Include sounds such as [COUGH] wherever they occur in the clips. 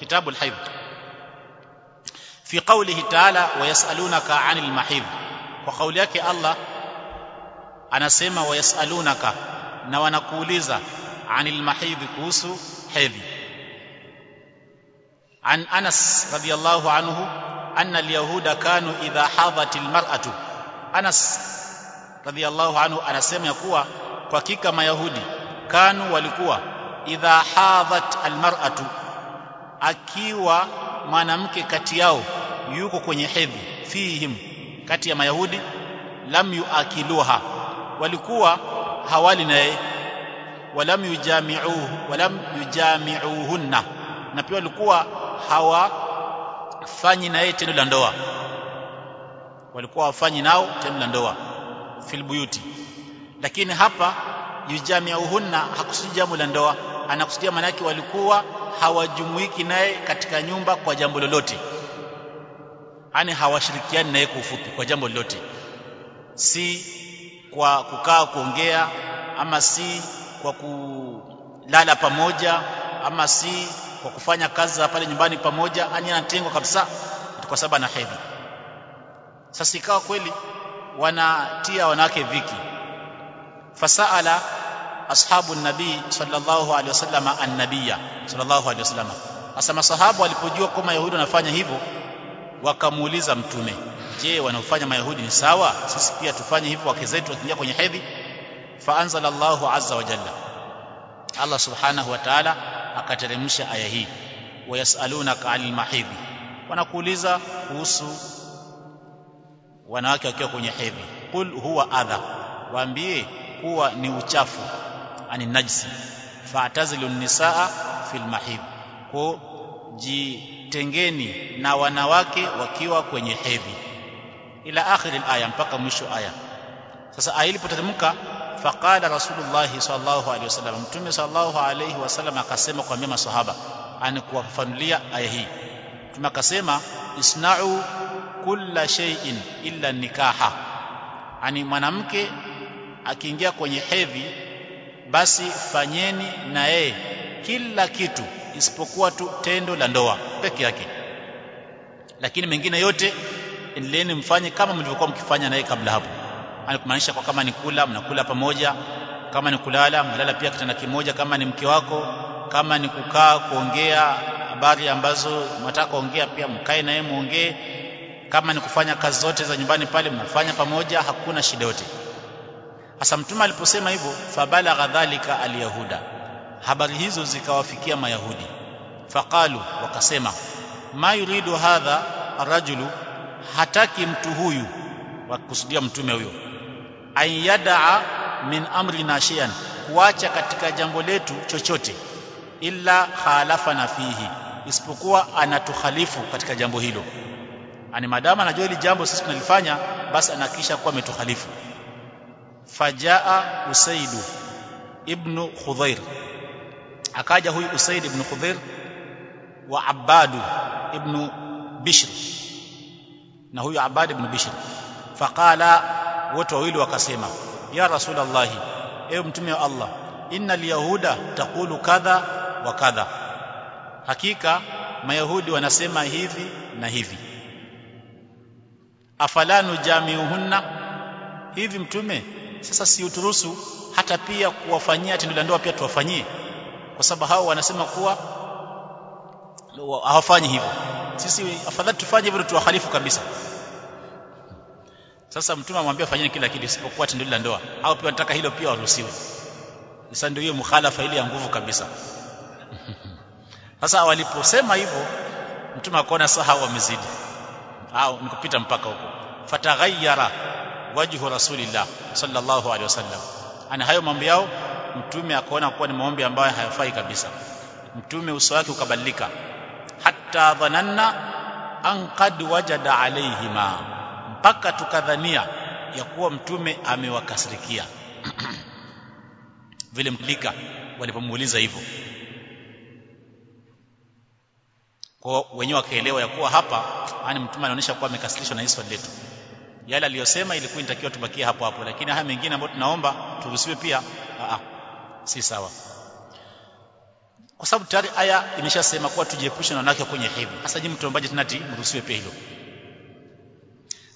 كتاب الحيض. في قوله تعالى ويسألونك عن المحيض وقول الله أنا سيما ويسألونك نوانكوليزا عن المحيض كوسو حيض عن أنس رضي الله عنه أن اليهود كانوا إذا حاضت المرأة. أنس رضي الله عنه أنا سيما يقوى وكيكا ما يهودي كانوا ولكوى إذا حاضت المرأة akiwa mwanamke kati yao yuko kwenye hedhi fihim kati ya mayahudi lam yuakiluha. Walikuwa hawali naye walam yujami'uhu walam yujami'uhunna. Na pia walikuwa hawafanyi naye tendo la ndoa. Walikuwa wafanyi nao tendo la ndoa fil buyuti. Lakini hapa yujamiuhunna hakusudi jambo la ndoa. Anakusudia manake walikuwa hawajumuiki naye katika nyumba kwa jambo lolote. Yani hawashirikiani naye kwa ufupi kwa jambo lolote. Si kwa kukaa kuongea ama si kwa kulala pamoja ama si kwa kufanya kazi za pale nyumbani pamoja. Yani anatengwa kabisa kwa sababu ana hedhi. Sasa ikawa kweli wanatia wanawake viki. Fasaala ashabu nabii sallallahu alaihi wasallam annabiya sallallahu alaihi wasallam. Hasa masahabu walipojua kama yahudi wanafanya hivyo wakamuuliza mtume je wanaofanya mayahudi ni sawa? Sisi pia tufanye hivyo wake zetu wakiingia kwenye hedhi. Faanzala anzalallahu azza wa jalla. Allah subhanahu wa ta'ala akateremsha aya hii. Wayasalunaka anil mahidhi. Wanakuuliza kuhusu wanawake wakiwa kwenye hedhi. Qul huwa adha. Waambie kuwa ni uchafu ani najisi fa'tazilu nisaa fil mahid. Ko jitengeni na wanawake wakiwa kwenye hedhi. Ila akhir aya mpaka mwisho aya. Sasa aya ilipoteremka faqala rasulullah sallallahu alaihi wasallam. Mtume sallallahu alaihi wasallam akasema kwa mema sahaba ani kuwafanulia aya hii. Mtume akasema isna'u kulla shay'in illa nikaha. Ani mwanamke akiingia kwenye hedhi basi fanyeni na yeye kila kitu isipokuwa tu tendo la ndoa peke yake. Lakini mengine yote endeleeni mfanye kama mlivyokuwa mkifanya naye kabla hapo. Ani kumaanisha kwa kama ni kula mnakula pamoja kama ni kulala mnalala pia kitanda kimoja kama ni mke wako kama ni kukaa kuongea habari ambazo mnataka kuongea pia mkae naye muongee. Kama ni kufanya kazi zote za nyumbani pale mnafanya pamoja hakuna shida yote hasa mtume aliposema hivyo fabalagha dhalika alyahuda. Habari hizo zikawafikia mayahudi. Faqalu wakasema ma yuridu hadha arrajulu? Hataki mtu huyu wakusudia mtume huyo. Ayyadaa min amrina shay'an kuacha katika jambo letu chochote illa khalafana fihi isipokuwa anatukhalifu katika jambo hilo. Ani madama anajua hili jambo sisi tunalifanya basi anakisha kuwa ametukhalifu fajaa usaidu ibnu khudhair akaja huyu usaid ibn khudhair wa abadu ibn bishr. Na huyu abad ibn bishr. Faqala wote wawili wakasema ya rasulullah ewe mtume wa allah inna alyahuda taqulu kadha wa kadha. Hakika mayahudi wanasema hivi na hivi. Afala nujamiuhunna? Hivi mtume sasa si uturuhusu hata pia kuwafanyia tendo la ndoa pia tuwafanyie? Kwa sababu hao wanasema kuwa hawafanyi hivyo. Sisi afadhali tufanye hivyo tuwahalifu kabisa. Sasa mtume amwambia fanyeni kila kitu isipokuwa tendo la ndoa. Au pia wanataka hilo pia waruhusiwe. Sasa ndio hiyo mukhalafa ile ya nguvu kabisa. Sasa waliposema hivyo mtume akaona sasa hao wamezidi. Au nikupita mpaka huko. Fataghayyara wajhu rasulillah sallallahu alaihi wasallam. Ana hayo mambo yao mtume akaona kuwa ni maombi ambayo hayafai kabisa. Mtume uso wake ukabadilika. Hatta dhananna an qad wajada alaihima mpaka tukadhania ya kuwa mtume amewakasirikia. [CLEARS THROAT] Vile mlika walipomuuliza hivyo. Kwa wenyewe wakaelewa ya kuwa hapa yani mtume anaonyesha kuwa amekasirishwa na Yesu letu yale aliyosema ilikuwa inatakiwa tubakie hapo hapo lakini haya mengine ambayo tunaomba turuhusiwe pia a si sawa. Kwa sababu tayari aya imeshasema kuwa tujiepushe na wanawake kwenye hedhi sasa je mtuombaje tena mruhusiwe pia hilo.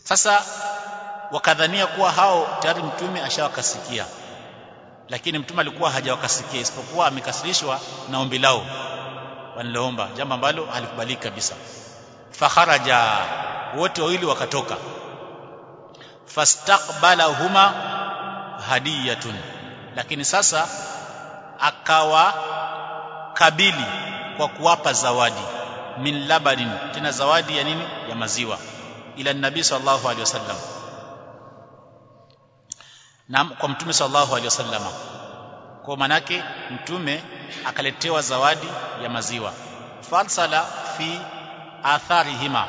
Sasa wakadhania kuwa hao tayari mtume ashawakasikia. Lakini mtume alikuwa hajawakasikia isipokuwa amekasirishwa na ombi lao waniloomba jambo ambalo halikubaliki kabisa. Fakharaja wote wawili wakatoka fastaqbalahuma hadiyatun. Lakini sasa akawa kabili kwa kuwapa zawadi. Min labanin tena zawadi ya nini? Ya maziwa. Ila nabii sallallahu alaihi wasallam. Na kwa mtume sallallahu alaihi wasallam. Kwa manake mtume akaletewa zawadi ya maziwa. Falsala fi atharihima.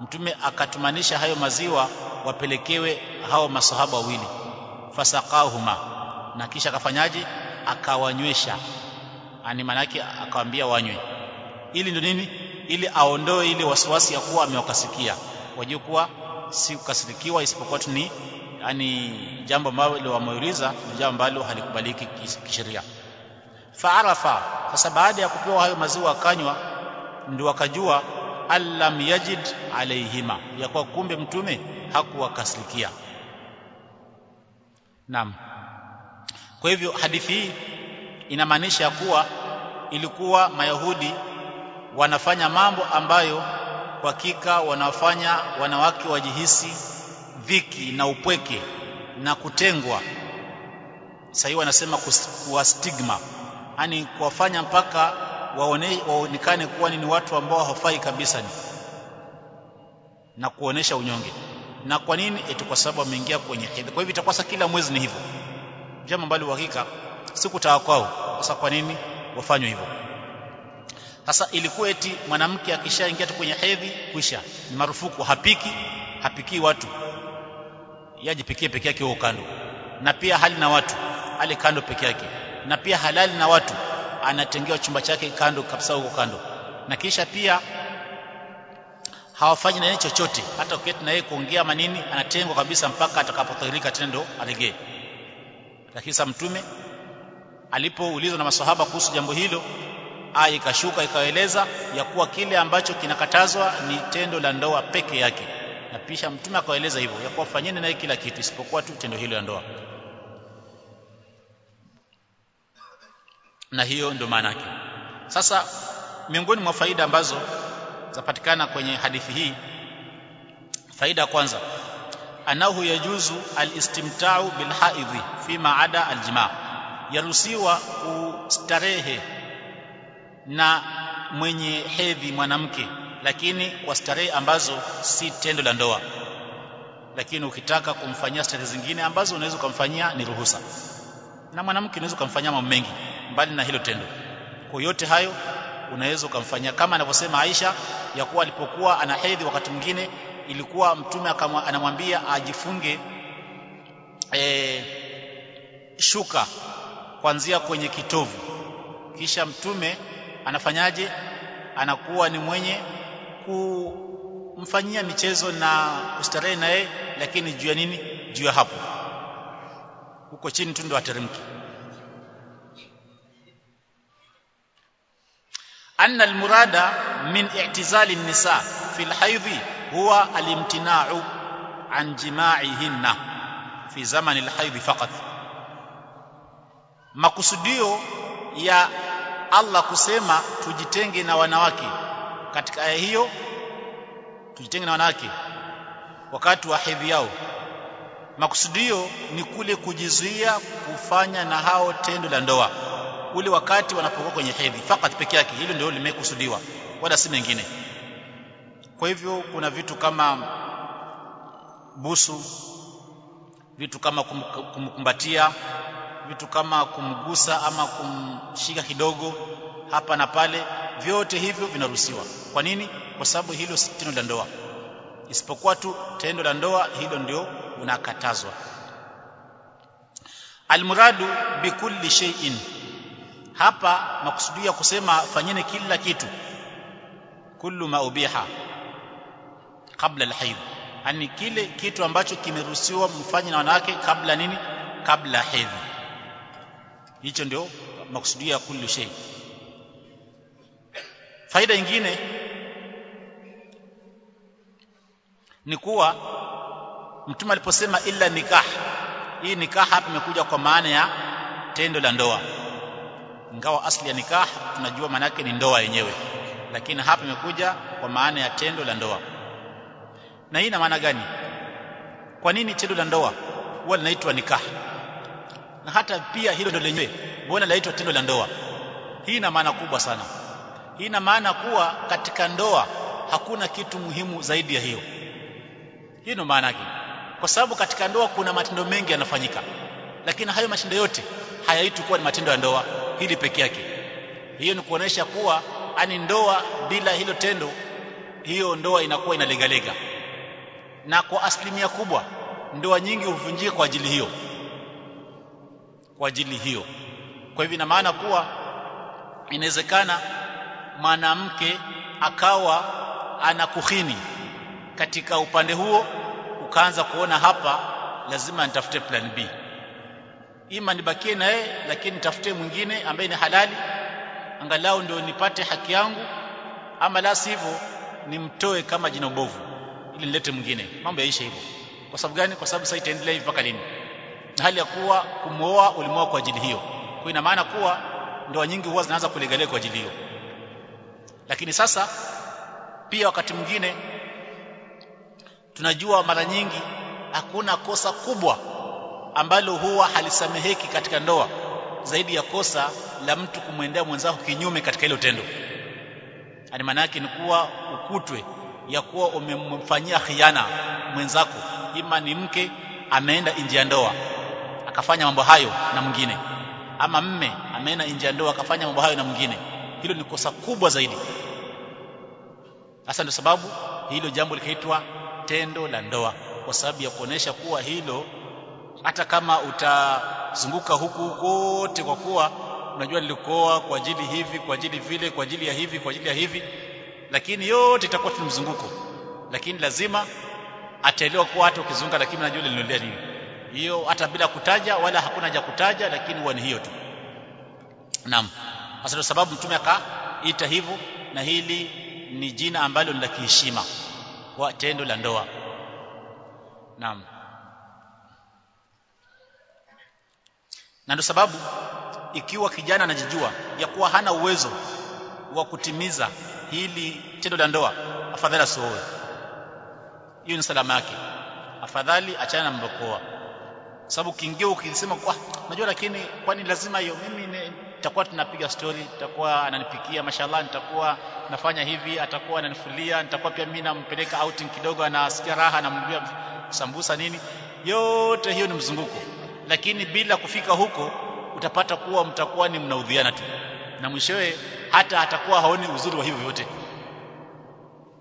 Mtume akatumanisha hayo maziwa wapelekewe hao masahaba wawili. Fasaqahuma. Na kisha akafanyaje? Akawanywesha. Ani manake akawaambia wanywe. Ili ndio nini? Ili aondoe ile wasiwasi ya kuwa amewakasikia. Wajue kuwa si kukasirikiwa isipokuwa tu ni yani jambo ambalo wameuliza ni jambo ambalo halikubaliki kisheria. Faarafa sasa baada ya kupewa hayo maziwa akanywa ndio akajua allam yajid alaihima ya kwa kumbe mtume hakuwakasirikia. Naam. Kwa hivyo hadithi hii inamaanisha kuwa ilikuwa mayahudi wanafanya mambo ambayo hakika wanafanya wanawake wajihisi dhiki na upweke na kutengwa. Sahii wanasema kuwa stigma. Yani kuwafanya mpaka waonekane kuwa ni watu ambao hawafai kabisa ni. Na kuonesha unyonge. Na kwa nini? Eti kwa sababu ameingia kwenye hedhi kwa hivyo itakuwa kila mwezi ni hivyo. Jambo ambalo uhakika siku tawakao sasa kwa nini? Wafanywe hivyo. Sasa ilikuwa eti mwanamke akishaingia tu kwenye hedhi kwisha. Ni marufuku. Hapiki hapikii watu. Yajipikie peke yake huko kando. Na pia hali na watu. Ale kando peke yake. Na pia halali na watu anatengewa chumba chake kando kabisa huko kando. Na kisha pia hawafanyi na yeye chochote. Hata uketi na yeye kuongea manini anatengwa kabisa mpaka atakapotahirika tena ndo aregee lakini sa mtume alipoulizwa na maswahaba kuhusu jambo hilo aya ikashuka ikaeleza ya kuwa kile ambacho kinakatazwa ni tendo la ndoa peke yake. Na pisha mtume akaeleza hivyo ya kuwa fanyeni naye kila kitu isipokuwa tu tendo hilo la ndoa na hiyo ndio maana yake. Sasa miongoni mwa faida ambazo zapatikana kwenye hadithi hii faida kwanza anahu yajuzu alistimta'u bilhaidhi fima ada aljimaa yaruhusiwa kustarehe na mwenye hedhi mwanamke lakini kwa starehe ambazo si tendo la ndoa. Lakini ukitaka kumfanyia starehe zingine ambazo unaweza kumfanyia ni ruhusa. Na mwanamke unaweza kumfanyia mambo mengi mbali na hilo tendo. Kwa yote hayo unaweza ukamfanyia kama anavyosema Aisha ya kuwa alipokuwa ana hedhi wakati mwingine ilikuwa mtume anamwambia ajifunge e, shuka kuanzia kwenye kitovu. Kisha mtume anafanyaje? Anakuwa ni mwenye kumfanyia michezo na kustarehe naye lakini juu ya nini? Juu ya hapo. Huko chini tu ndo ateremki anna almurada min i'tizali an-nisa fi al-haidhi huwa al-imtina'u an jima'ihinna fi zaman al-haidhi makusudio ya Allah kusema tujitenge na wanawake katika aya hiyo tujitenge na wanawake wakati wa hedhi yao. Makusudio ni kule kujizuia kufanya na hao tendo la ndoa ule wakati wanapokuwa kwenye hedhi. Fakat peke yake hilo ndio limekusudiwa wala si mengine. Kwa hivyo kuna vitu kama busu vitu kama kum, kumkumbatia vitu kama kumgusa ama kumshika kidogo hapa na pale vyote hivyo vinaruhusiwa. Kwa nini? Kwa sababu hilo si tendo la ndoa. Isipokuwa tu tendo la ndoa hilo ndio unakatazwa. Almuradu bikulli shay'in hapa makusudia kusema fanyeni kila kitu. Kullu ma ubiha kabla alhayd. Yani kile kitu ambacho kimeruhusiwa mfanye na wanawake kabla nini? Kabla hedhi hicho ndio makusudia kullu shay. Faida nyingine ni kuwa mtume aliposema illa nikah hii nikah hapa imekuja kwa maana ya tendo la ndoa ingawa asli ya nikah tunajua maana yake ni ndoa yenyewe. Lakini hapa imekuja kwa maana ya tendo la ndoa. Na hii ina maana gani? Kwa nini tendo la ndoa huwa linaitwa nikah? Na hata pia hilo ndio lenyewe mbona linaitwa tendo la ndoa. Hii ina maana kubwa sana. Hii ina maana kuwa katika ndoa hakuna kitu muhimu zaidi ya hiyo. Hii ndio maana yake. Kwa sababu katika ndoa kuna matendo mengi yanafanyika. Lakini hayo matendo yote hayaitwi kuwa ni matendo ya ndoa. Hili peke yake. Hiyo ni kuonesha kuwa ani ndoa bila hilo tendo hiyo ndoa inakuwa inalegalega na kwa asilimia kubwa ndoa nyingi huvunjika kwa ajili hiyo. Kwa ajili hiyo. Kwa hivyo ina maana kuwa inawezekana mwanamke akawa anakuhini katika upande huo ukaanza kuona hapa lazima nitafute plan B ima nibakie na yeye lakini nitafute mwingine ambaye ni halali angalau ndio nipate haki yangu ama la sivyo nimtoe kama jina bovu ili nilete mwingine. Mambo yaisha hivyo. Kwa sababu gani? Kwa sababu sasa itaendelea hivi mpaka lini? Na hali ya kuwa kumwoa ulimwoa kwa ajili hiyo. Kwa ina maana kuwa ndoa nyingi huwa zinaanza kulegalia kwa ajili hiyo. Lakini sasa pia wakati mwingine tunajua mara nyingi hakuna kosa kubwa ambalo huwa halisameheki katika ndoa zaidi ya kosa la mtu kumwendea mwenzako kinyume katika hilo tendo. Ani maana yake ni kuwa ukutwe ya kuwa umemfanyia khiana mwenzako ima ni mke ameenda nje ya ndoa akafanya mambo hayo na mwingine ama mme ameenda nje ya ndoa akafanya mambo hayo na mwingine. Hilo ni kosa kubwa zaidi. Hasa ndio sababu hilo jambo likaitwa tendo la ndoa kwa sababu ya kuonesha kuwa hilo hata kama utazunguka huku kote kwa kuwa unajua nilikoa kwa ajili hivi kwa ajili vile kwa ajili ya hivi kwa ajili ya hivi lakini yote itakuwa tu mzunguko. Lakini lazima ataelewa kuwa hata ukizunguka lakini najua linolea nini. Hiyo hata bila kutaja wala hakuna haja kutaja lakini huwa ni hiyo tu. Naam. Hasa sababu mtume akaita hivyo na hili ni jina ambalo ni la kiheshima kwa tendo la ndoa. Naam na ndio sababu ikiwa kijana anajijua ya kuwa hana uwezo wa kutimiza hili tendo la ndoa afadhali asoe. Hiyo ni salama yake. Afadhali achana na mbokoa sababu kiingia ukisema kwa unajua lakini kwani lazima hiyo mimi nitakuwa tunapiga story nitakuwa ananipikia mashallah nitakuwa nafanya hivi atakuwa ananifulia nitakuwa pia mimi nampeleka outing kidogo anasikia raha namnunulia sambusa nini? Yote hiyo ni mzunguko lakini bila kufika huko utapata kuwa mtakuwa ni mnaudhiana tu. Na mwishowe hata atakuwa haoni uzuri wa hivyo vyote.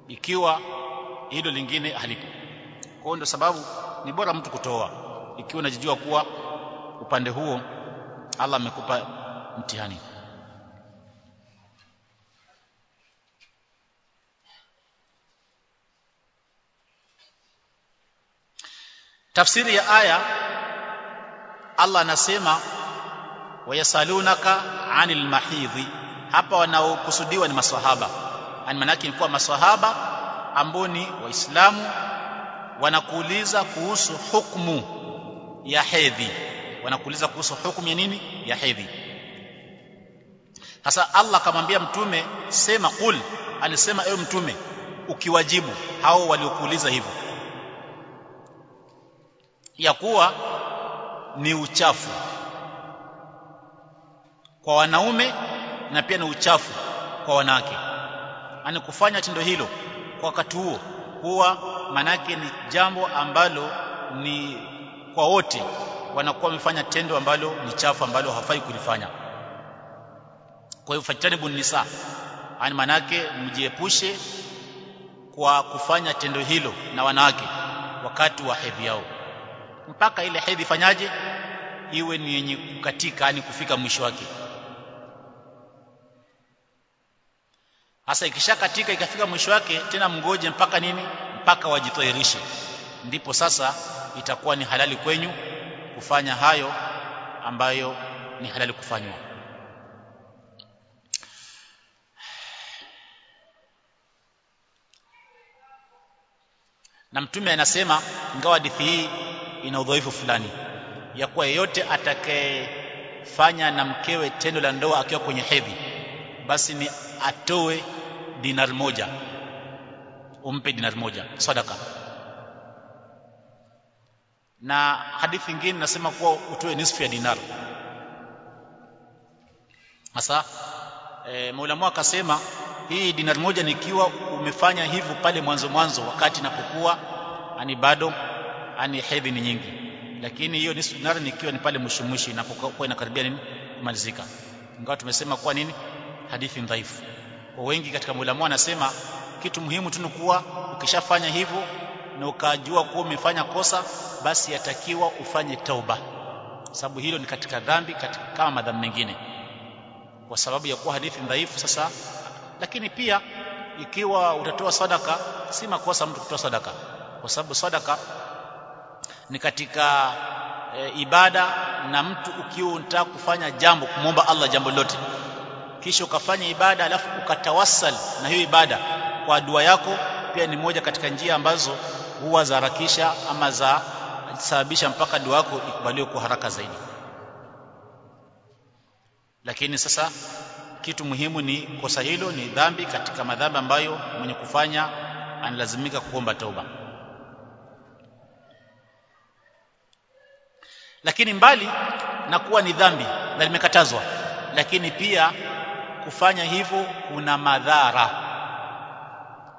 Ikiwa hilo lingine halipo. Kwa hiyo sababu ni bora mtu kutoa ikiwa unajijua kuwa upande huo Allah amekupa mtihani. Tafsiri ya aya Allah anasema wayasalunaka anil mahidhi. Hapa wanaokusudiwa ni maswahaba. Yani manake ni kwa maswahaba ambao ni waislamu wanakuuliza kuhusu hukumu ya hedhi. Wanakuuliza kuhusu hukumu ya nini? Ya hedhi. Sasa Allah akamwambia mtume sema qul. Alisema ewe mtume ukiwajibu hao waliokuuliza hivyo. Ya kuwa ni uchafu. Kwa wanaume na pia ni uchafu kwa wanawake. Ani kufanya tendo hilo kwa wakati huo huwa manake ni jambo ambalo ni kwa wote wanakuwa wamefanya tendo ambalo ni chafu ambalo hafai kulifanya. Kwa hiyo fajtanibu nisa ani manake mjiepushe kwa kufanya tendo hilo na wanawake wakati wa hedhi yao mpaka ile hedhi fanyaje iwe ni yenye kukatika yani kufika mwisho wake. Hasa ikishakatika ikafika mwisho wake tena mgoje mpaka nini? Mpaka wajitoirishe ndipo sasa itakuwa ni halali kwenyu kufanya hayo ambayo ni halali kufanywa. Na mtume anasema ingawa hadithi hii ina udhaifu fulani. Ya kuwa yeyote atakayefanya na mkewe tendo la ndoa akiwa kwenye hedhi basi ni atoe dinar moja. Umpe dinar moja. Sadaka. Na hadithi nyingine nasema kuwa utoe nisfu ya dinar. Hasa e, maulamu akasema hii dinar moja nikiwa umefanya hivyo pale mwanzo mwanzo wakati inapokuwa ani bado ani hedhi ni nyingi. Lakini hiyo nisfu dinar nikiwa ni pale mwisho mwisho inapokuwa inakaribia nini? Kumalizika. Ingawa tumesema kwa nini? Hadithi dhaifu. Kwa wengi katika mulamu anasema kitu muhimu tu kuwa ukishafanya hivyo na ukajua kuwa umefanya kosa basi yatakiwa ufanye tauba. Sababu hilo ni katika dhambi katika kama madhambi mengine. Kwa sababu ya kuwa hadithi dhaifu sasa lakini pia ikiwa utatoa sadaka si makosa mtu kutoa sadaka. Kwa sababu sadaka ni katika e, ibada na mtu ukiwa unataka kufanya jambo kumwomba Allah jambo lote kisha ukafanya ibada alafu ukatawassal na hiyo ibada kwa dua yako pia ni moja katika njia ambazo huwa za harakisha ama za sababisha mpaka dua yako ikubaliwe kwa haraka zaidi. Lakini sasa kitu muhimu ni kosa hilo ni dhambi katika madhambi ambayo mwenye kufanya analazimika kuomba tauba lakini mbali na kuwa ni dhambi na limekatazwa lakini pia kufanya hivyo kuna madhara.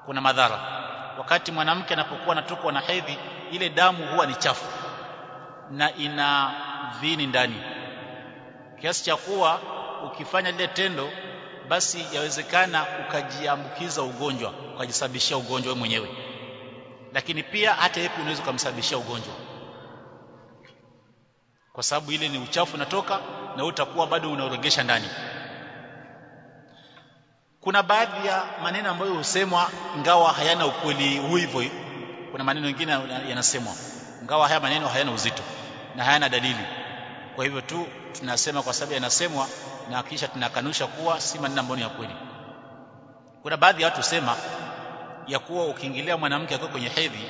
Kuna madhara. Wakati mwanamke anapokuwa anatokwa na hedhi ile damu huwa ni chafu na ina vini ndani. Kiasi cha kuwa ukifanya lile tendo basi yawezekana ukajiambukiza ugonjwa ukajisababishia ugonjwa mwenyewe. Lakini pia hata yepi unaweza kumsababishia ugonjwa kwa sababu ile ni uchafu unatoka na utakuwa bado unaoregesha ndani. Kuna baadhi ya maneno ambayo husemwa ngawa hayana ukweli hivyo. Kuna maneno mengine yanasemwa ngawa haya maneno hayana uzito na hayana dalili. Kwa hivyo tu tunasema kwa sababu yanasemwa na kisha tunakanusha kuwa si maneno ambayo ni ya kweli. Kuna baadhi ya watu husema ya kuwa ukiingilia mwanamke akiwa kwenye hedhi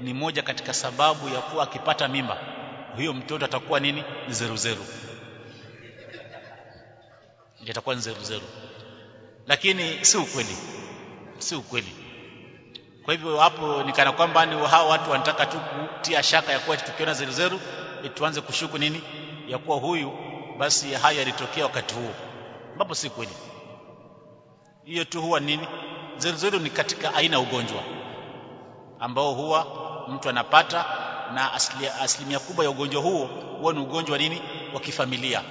ni moja katika sababu ya kuwa akipata mimba huyo mtoto atakuwa nini? Ni zeruzeru itakuwa ni zeruzeru lakini si ukweli. Si ukweli. Kwa hivyo hapo nikana kwamba ni hao watu wanataka tu kutia shaka ya kuwa tukiona zeruzeru tuanze kushuku nini? Ya kuwa huyu basi haya yalitokea wakati huo. Ambapo si kweli. Hiyo tu huwa nini? Zeruzeru ni katika aina ugonjwa ambao huwa mtu anapata na asilimia kubwa ya ugonjwa huo huo ni ugonjwa nini? Wa kifamilia.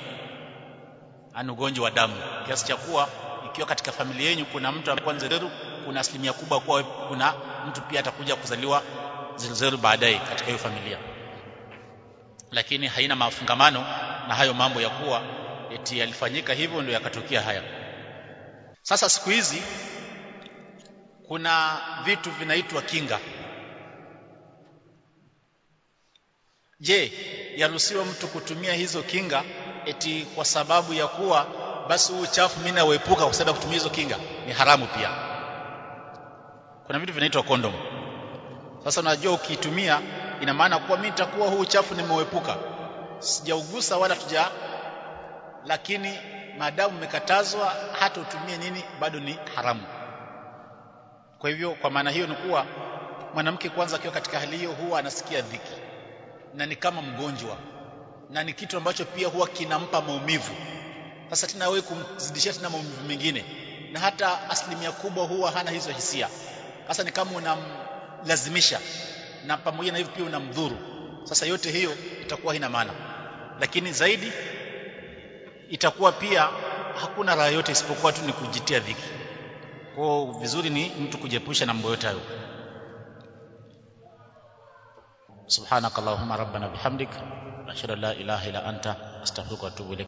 Ani ugonjwa wa damu. Kiasi cha kuwa ikiwa katika familia yenu kuna mtu kwanza zeruzeru kuna asilimia kubwa kuwa kuna mtu pia atakuja kuzaliwa zeruzeru baadaye katika hiyo familia. Lakini haina mafungamano na hayo mambo ya kuwa eti yalifanyika hivyo ndio yakatokea haya. Sasa siku hizi kuna vitu vinaitwa kinga je yaruhusiwa mtu kutumia hizo kinga? Eti kwa sababu ya kuwa basi huu uchafu mimi nauepuka kwa sababu ya kutumia hizo kinga. Ni haramu pia. Kuna vitu vinaitwa kondom sasa unajua ukiitumia ina maana kuwa mimi nitakuwa huu uchafu nimeuepuka sijaugusa wala tuja lakini maadamu umekatazwa hata utumie nini bado ni haramu. Kwa hivyo kwa maana hiyo ni kuwa mwanamke kwanza akiwa katika hali hiyo huwa anasikia dhiki na ni kama mgonjwa na ni kitu ambacho pia huwa kinampa maumivu. Sasa tena wewe kumzidishia tena maumivu mengine na hata asilimia kubwa huwa hana hizo hisia. Sasa ni kama unamlazimisha na pamoja na hivyo pia unamdhuru. Sasa yote hiyo itakuwa haina maana. Lakini zaidi itakuwa pia hakuna raha yote isipokuwa tu ni kujitia dhiki. Kwa vizuri ni mtu kujepusha na mambo yote hayo سبحانك اللهم ربنا بحمدك أشهد أن لا إله إلا أنت أستغفرك وأتوب إليك.